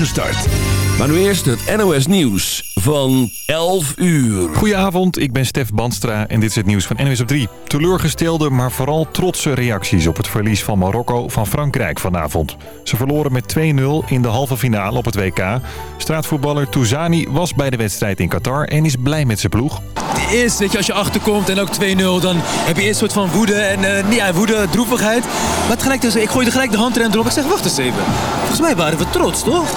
start. Maar nu eerst het NOS Nieuws van 11 uur. Goedenavond, ik ben Stef Banstra en dit is het nieuws van NOS op 3. Teleurgestelde, maar vooral trotse reacties op het verlies van Marokko van Frankrijk vanavond. Ze verloren met 2-0 in de halve finale op het WK. Straatvoetballer Touzani was bij de wedstrijd in Qatar en is blij met zijn ploeg. Eerst, weet je, als je achterkomt en ook 2-0, dan heb je eerst een soort van woede en uh, ja, woede, droevigheid. Maar tegelijk, dus, ik gooide gelijk de handrem erop. Ik zeg, wacht eens even. Volgens mij waren we trots, toch?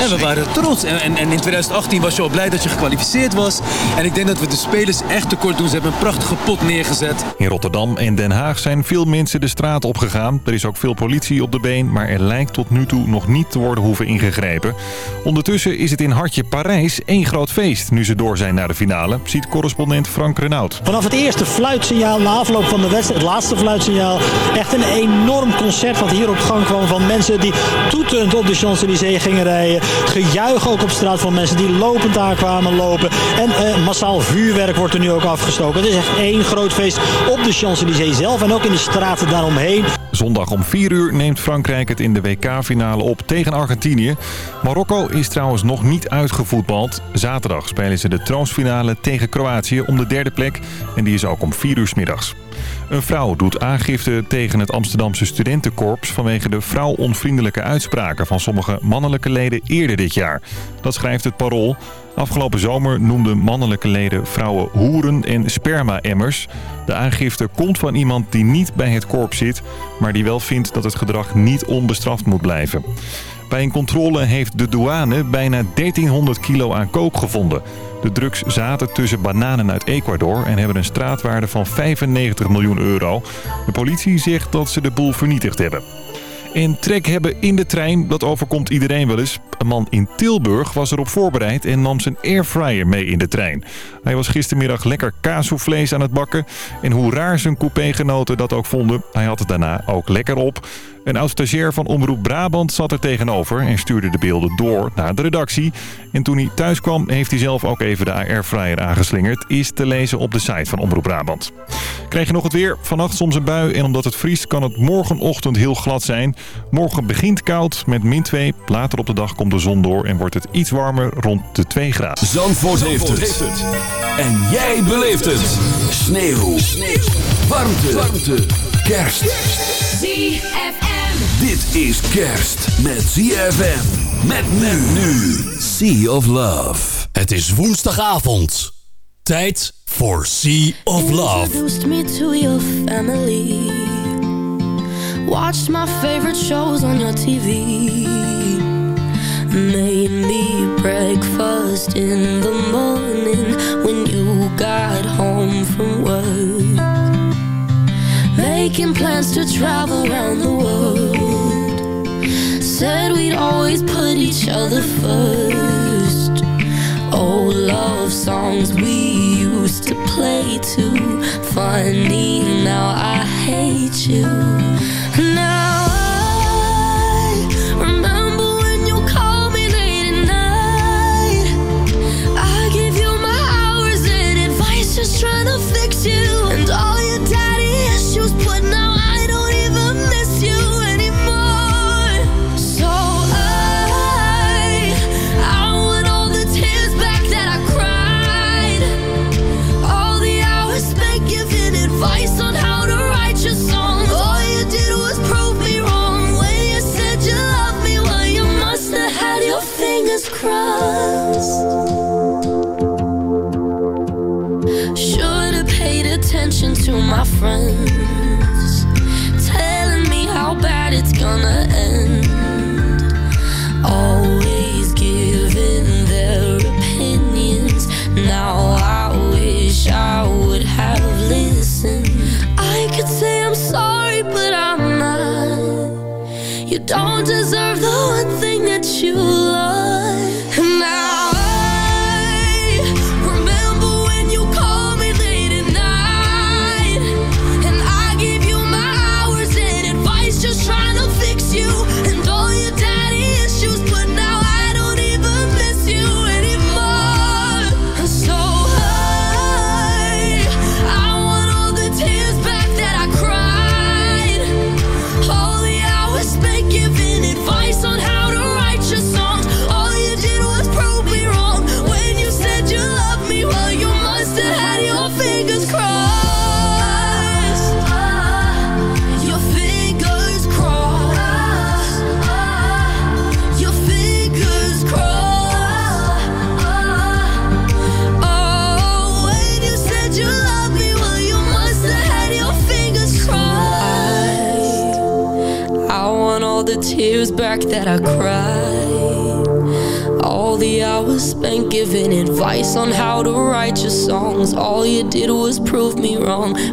En we waren trots. En, en, en in 2018 was je al blij dat je gekwalificeerd was. En ik denk dat we de spelers echt tekort doen. Ze hebben een prachtige pot neergezet. In Rotterdam en Den Haag zijn veel mensen de straat opgegaan. Er is ook veel politie op de been, maar er lijkt tot nu toe nog niet te worden hoeven ingegrepen. Ondertussen is het in Hartje Parijs één groot feest nu ze door zijn naar de finale, ziet correspondent Frank Renaud. Vanaf het eerste fluitsignaal na afloop van de wedstrijd, het laatste fluitsignaal, echt een enorm concert wat hier op gang kwam van mensen die toetend op de Champs-Élysées gingen Gejuich ook op straat van mensen die lopend daar kwamen lopen. En uh, massaal vuurwerk wordt er nu ook afgestoken. Het is echt één groot feest op de Champs-Élysées zelf en ook in de straten daaromheen. Zondag om 4 uur neemt Frankrijk het in de WK-finale op tegen Argentinië. Marokko is trouwens nog niet uitgevoetbald. Zaterdag spelen ze de troonsfinale tegen Kroatië om de derde plek. En die is ook om 4 uur middags. Een vrouw doet aangifte tegen het Amsterdamse studentenkorps... vanwege de vrouwonvriendelijke uitspraken van sommige mannelijke leden eerder dit jaar. Dat schrijft het Parool. Afgelopen zomer noemden mannelijke leden vrouwen hoeren en sperma-emmers. De aangifte komt van iemand die niet bij het korps zit... maar die wel vindt dat het gedrag niet onbestraft moet blijven. Bij een controle heeft de douane bijna 1300 kilo aan kook gevonden. De drugs zaten tussen bananen uit Ecuador en hebben een straatwaarde van 95 miljoen euro. De politie zegt dat ze de boel vernietigd hebben. En trek hebben in de trein, dat overkomt iedereen wel eens. Een man in Tilburg was erop voorbereid en nam zijn airfryer mee in de trein. Hij was gistermiddag lekker kaasvlees aan het bakken. En hoe raar zijn coupégenoten dat ook vonden, hij had het daarna ook lekker op. Een oud-stagiair van Omroep Brabant zat er tegenover en stuurde de beelden door naar de redactie. En toen hij thuis kwam heeft hij zelf ook even de airfryer aangeslingerd. Is te lezen op de site van Omroep Brabant. Krijg je nog het weer? Vannacht soms een bui en omdat het vriest kan het morgenochtend heel glad zijn. Morgen begint koud met min 2. Later op de dag komt de zon door en wordt het iets warmer rond de 2 graden. Zandvoort, heeft, het. En jij beleeft het. Sneeuw. Sneeuw. Warmte. Warmte. Kerst. ZFM. Dit is kerst met ZFM. Met men nu. Sea of Love. Het is woensdagavond. Tijd voor Sea of Love. Introduced me to your family. Watched my favorite shows on your TV. Made me breakfast in the morning when you got home from work. Making plans to travel around the world Said we'd always put each other first. Old love songs we used to play too Funny, now I hate you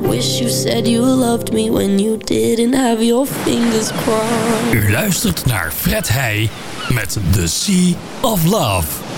Wish you said you loved me when you didn't have your fingers crossed. U luistert naar Fred Heij met The Sea of Love.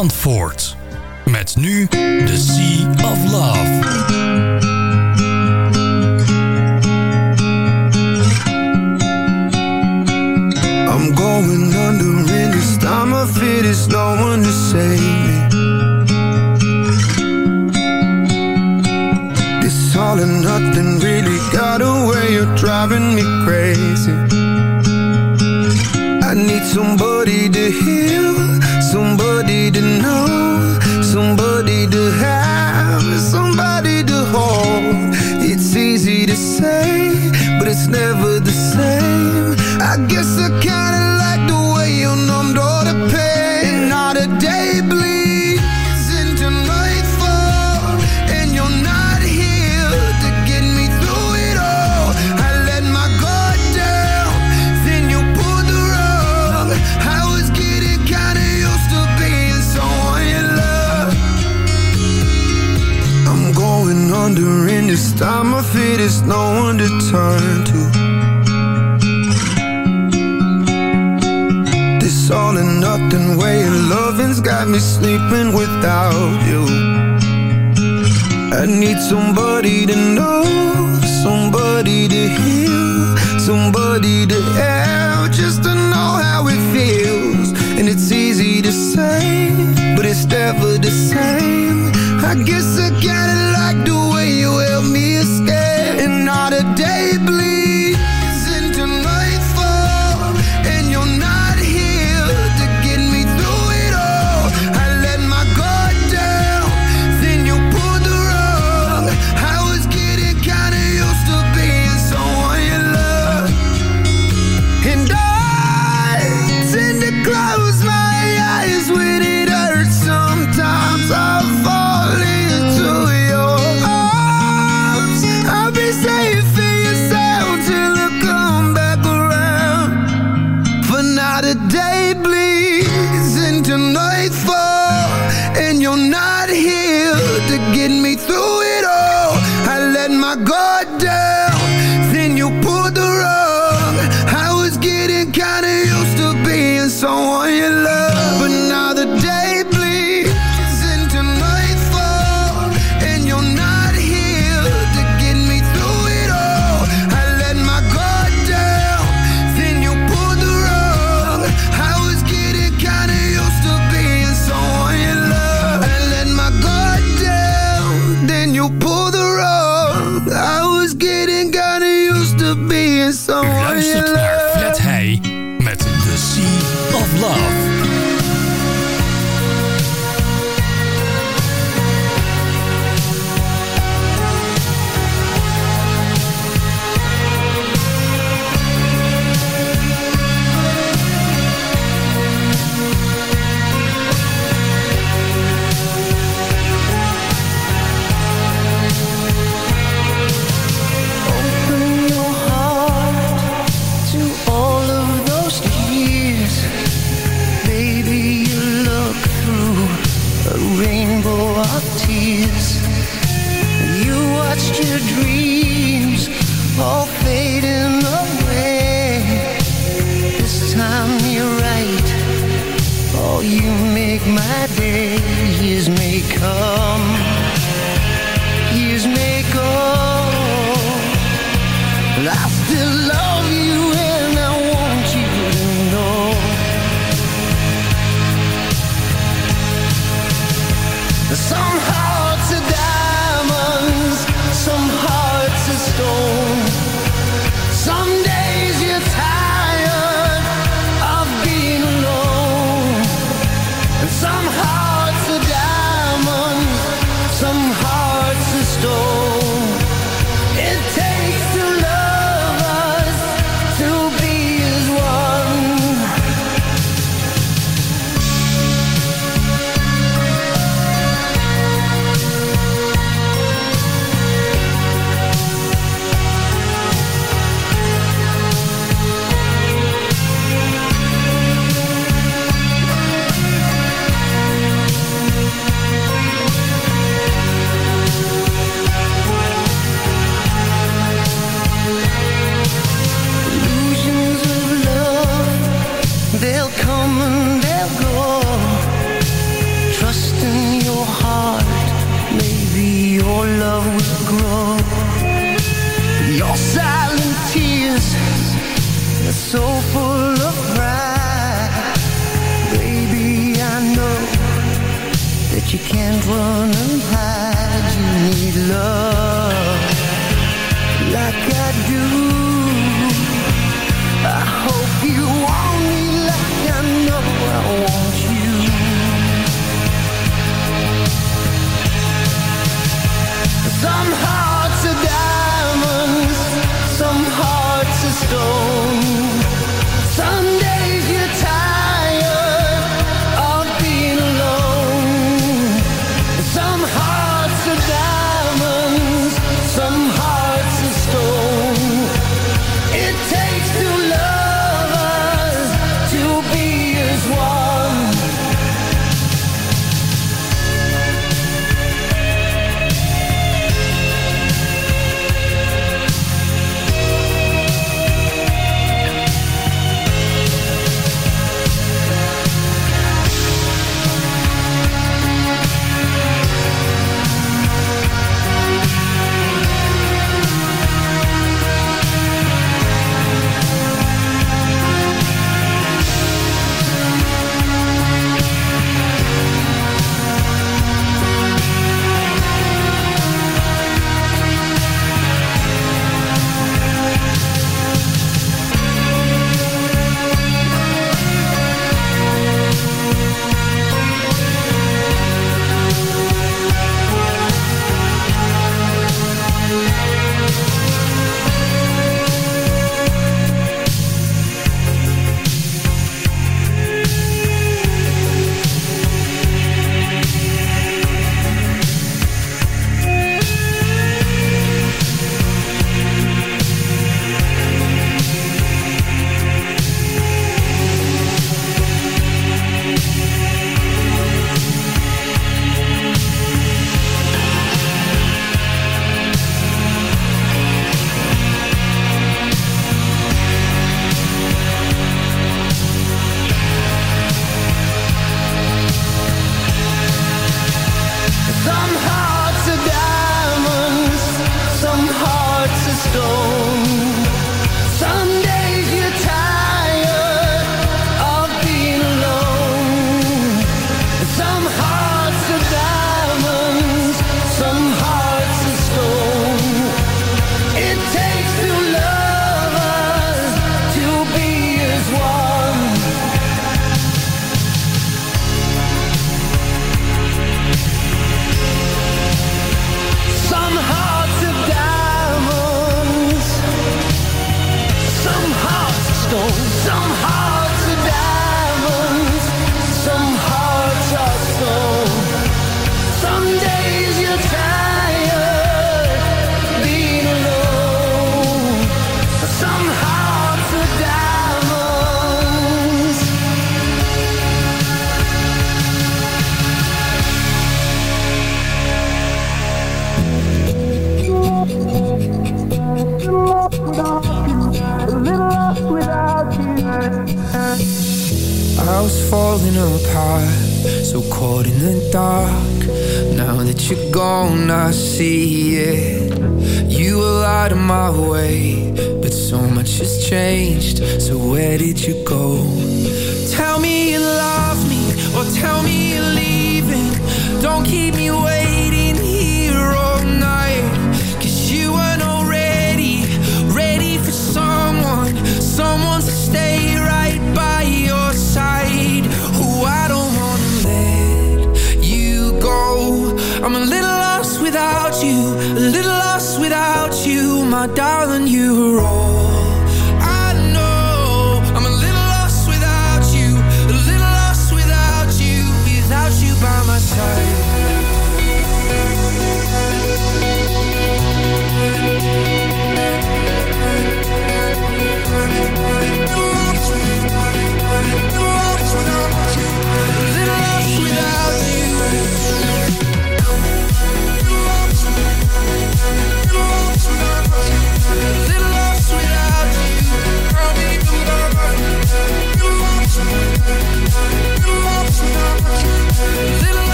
Zandvoort. Met nu The Sea of Love. I'm going under in this time of fear There's no one to save me This all and nothing really got away You're driving me crazy I need somebody to heal never the same. I guess I kinda like the way you numbed all the pain And all the day bleeds into nightfall And you're not here to get me through it all. I let my guard down, then you pulled the rug. I was getting kinda used to being someone you love. I'm going under and this time I fear there's no wonder. And way of loving's got me sleeping without you. I need somebody to know, somebody to heal, somebody to have, just to know how it feels. And it's easy to say, but it's never the same. I guess I gotta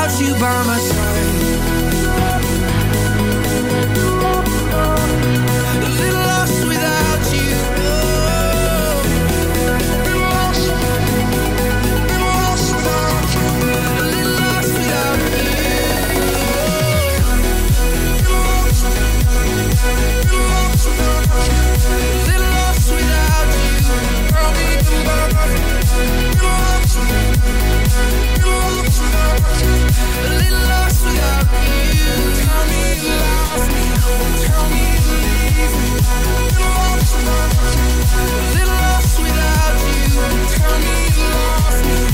without you by my side.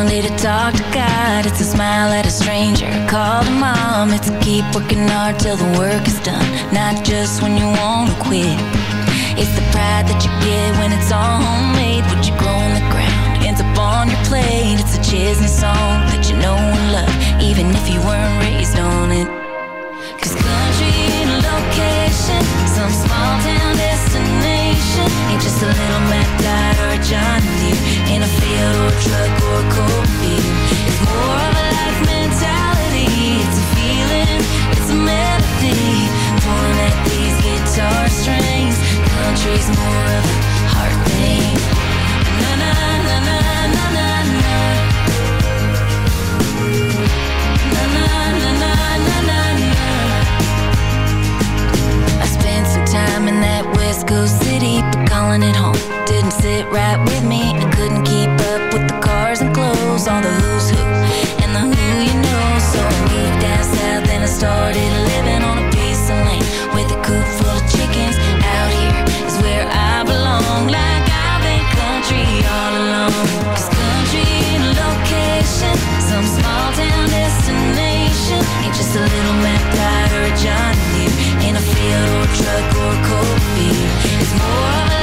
Sunday to talk to God. It's a smile at a stranger, call to mom. It's keep working hard till the work is done, not just when you wanna quit. It's the pride that you get when it's all homemade. What you grow on the ground ends up on your plate. It's a Chesney song that you know and love, even if you weren't raised on it. Cause country ain't a location, some small town just a little Mac Dot or a John Deere in a field or a truck or a cornfield. It's more of a life mentality. It's a feeling, it's a melody. Pulling at these guitar strings. Country's more of a heart thing. Na na na na na. Na time in that West Coast city, but calling it home didn't sit right with me. I couldn't keep up with the cars and clothes, all the who's who and the who you know. So I moved down south and I started living on a piece of land with a coop full of chickens. Out here is where I belong, like I've been country all along. 'Cause country location, some small town destination. Ain't just a little Mac Dot or a John Deere in a field or truck or cold field. It's more of a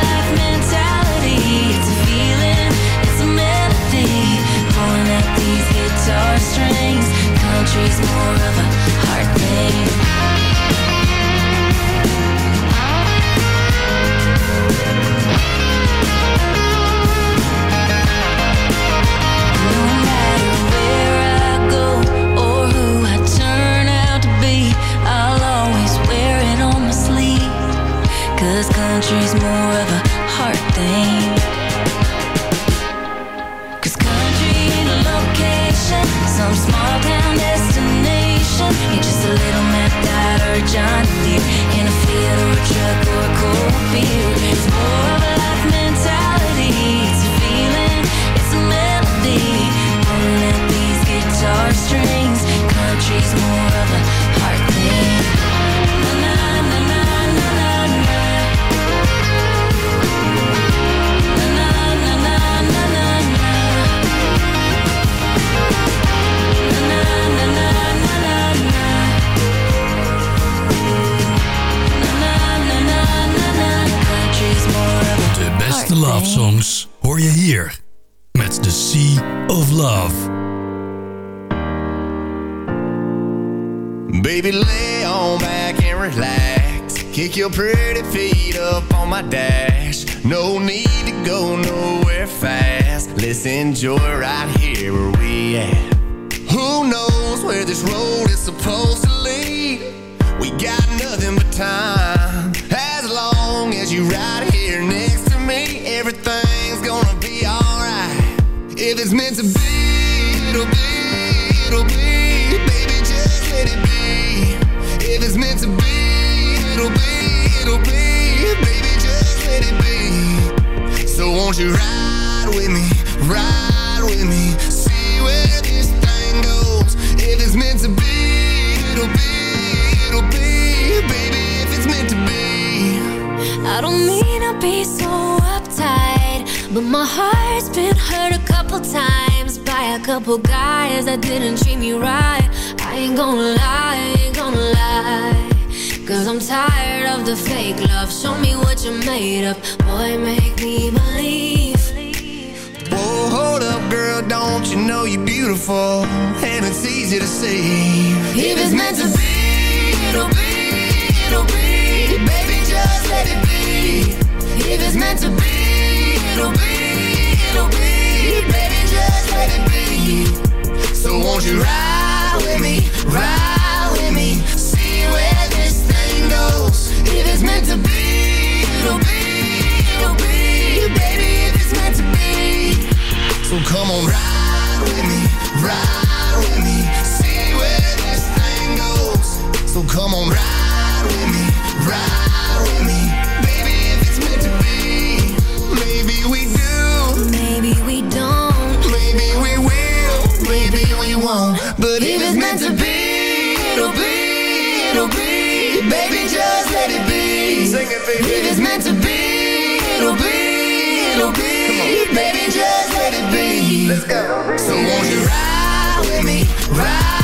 simple guys that didn't treat me right. I ain't gonna lie, ain't gonna lie. Cause I'm tired of the fake love. Show me what you're made of. Boy, make me believe. Whoa, hold up, girl. Don't you know you're beautiful? And it's easy to see. If it's meant to be, it'll be, it'll be. Baby, just let it be. If it's meant to be, it'll be, it'll be. Baby, just let it be. So won't you ride with me, ride with me, see where this thing goes. If it's meant to be, it'll be, it'll be, baby, if it's meant to be. So come on, ride with me, ride with me, see where this thing goes. So come on, ride with me, ride. If it's meant to be, it'll be, it'll be. Baby, just let it be. Let's go. So won't you ride with me, ride?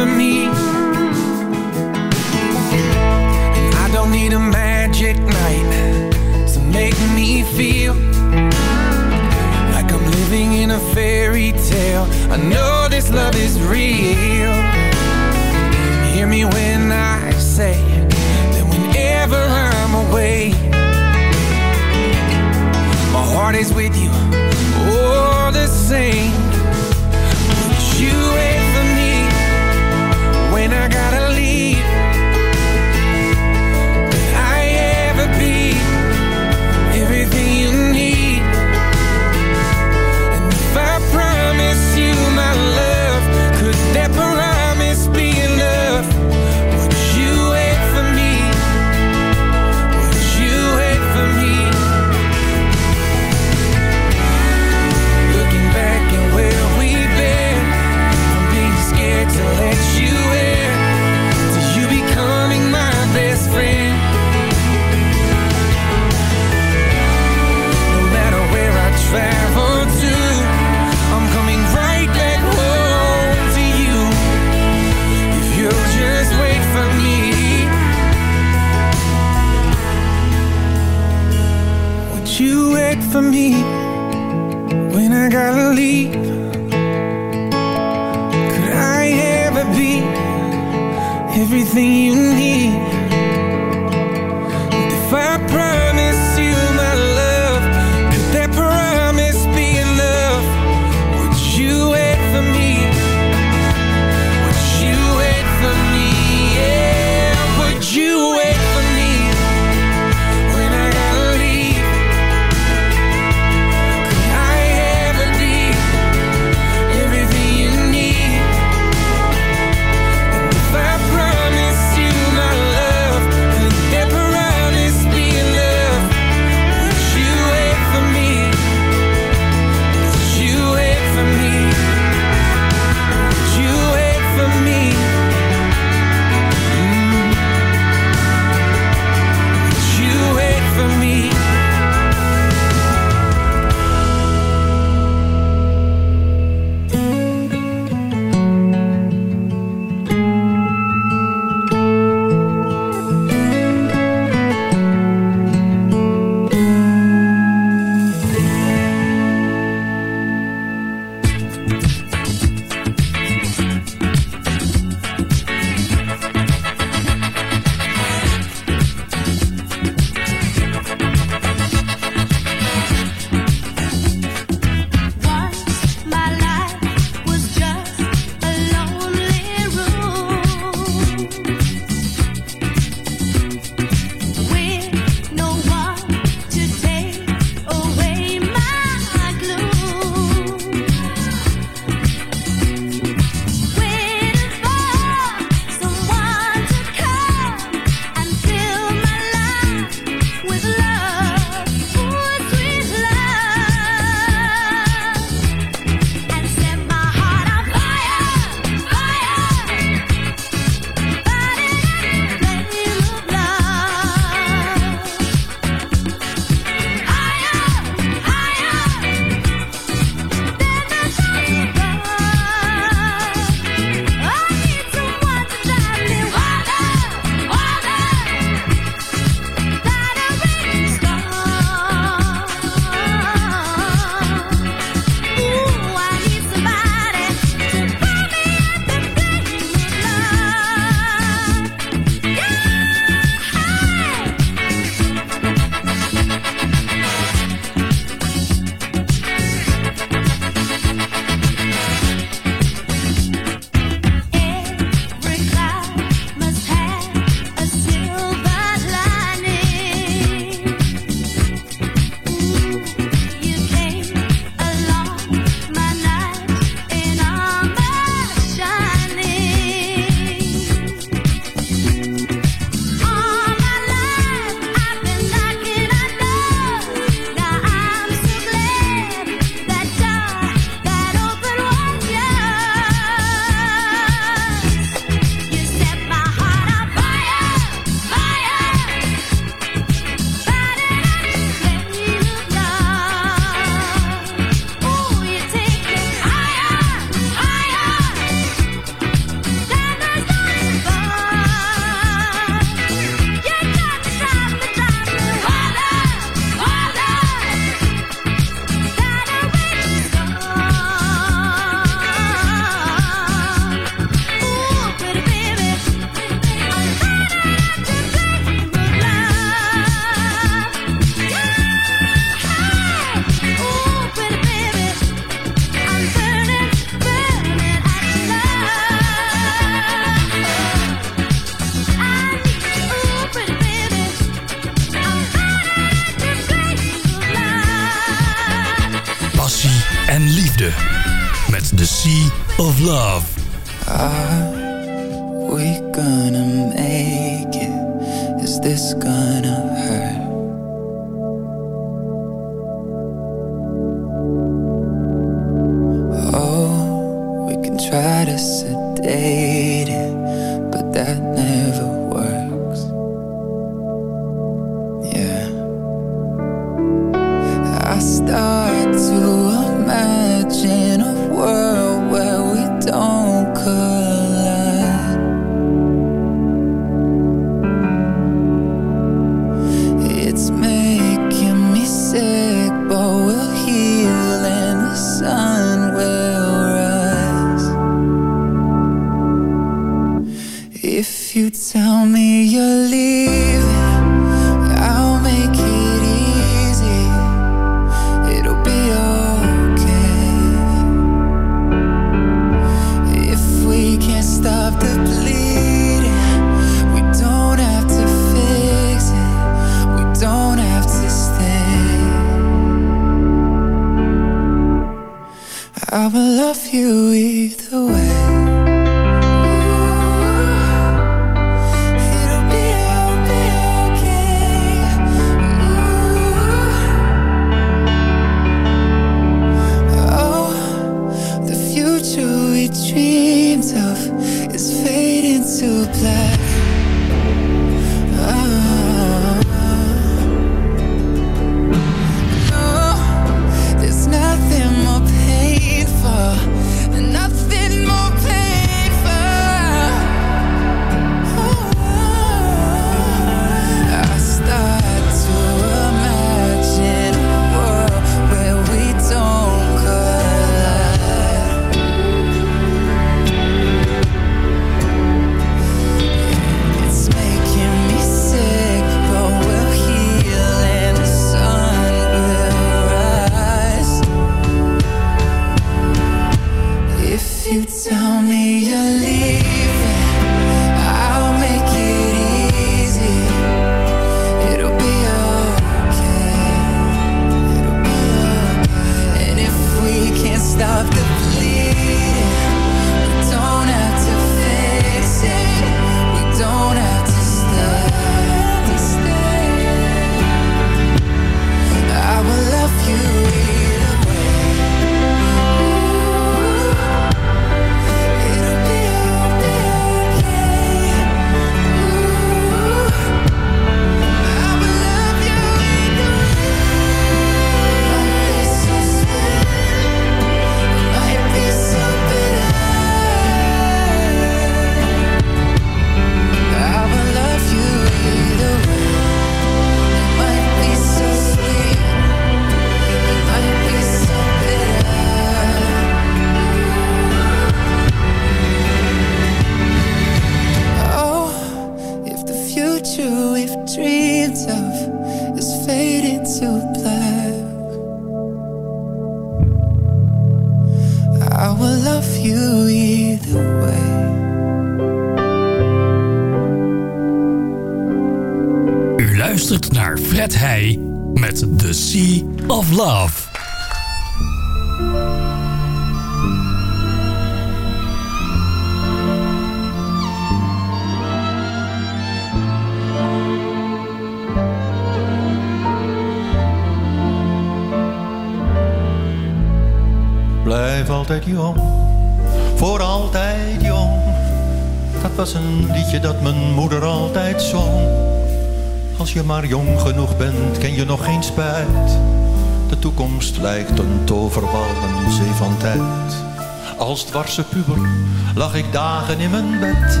Als dwarse puber lag ik dagen in mijn bed.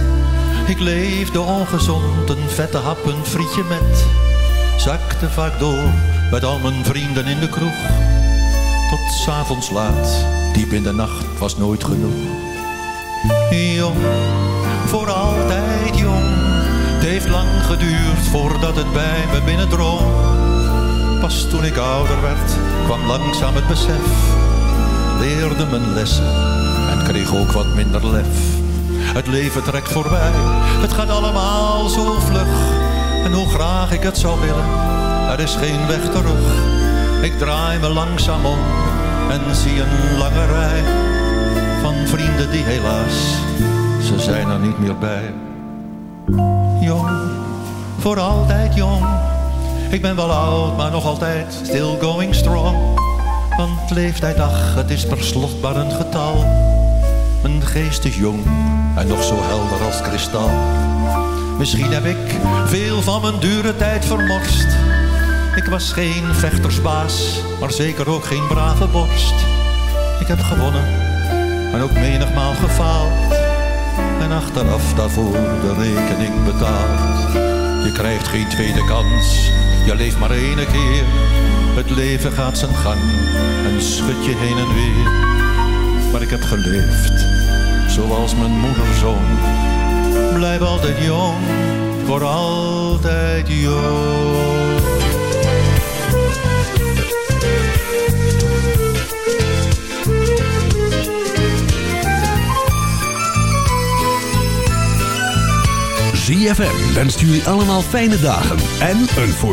Ik leefde ongezond, een vette hap, een frietje met. Zakte vaak door, met al mijn vrienden in de kroeg. Tot s'avonds laat, diep in de nacht, was nooit genoeg. Jong, voor altijd jong. Het heeft lang geduurd voordat het bij me binnendrong. Pas toen ik ouder werd, kwam langzaam het besef. Leerde mijn lessen en kreeg ook wat minder lef. Het leven trekt voorbij, het gaat allemaal zo vlug. En hoe graag ik het zou willen, er is geen weg terug. Ik draai me langzaam om en zie een lange rij van vrienden die helaas, ze zijn er niet meer bij. Jong, voor altijd jong. Ik ben wel oud, maar nog altijd still going strong. Want leeftijd, ach, het is per slot een getal. Mijn geest is jong en nog zo helder als kristal. Misschien heb ik veel van mijn dure tijd vermorst. Ik was geen vechtersbaas, maar zeker ook geen brave borst. Ik heb gewonnen en ook menigmaal gefaald. En achteraf daarvoor de rekening betaald. Je krijgt geen tweede kans, je leeft maar één keer. Het leven gaat zijn gang en schud je heen en weer. Maar ik heb geleefd, zoals mijn moeder zong. Blijf altijd jong, voor altijd jong. ZFM wenst jullie allemaal fijne dagen en een voor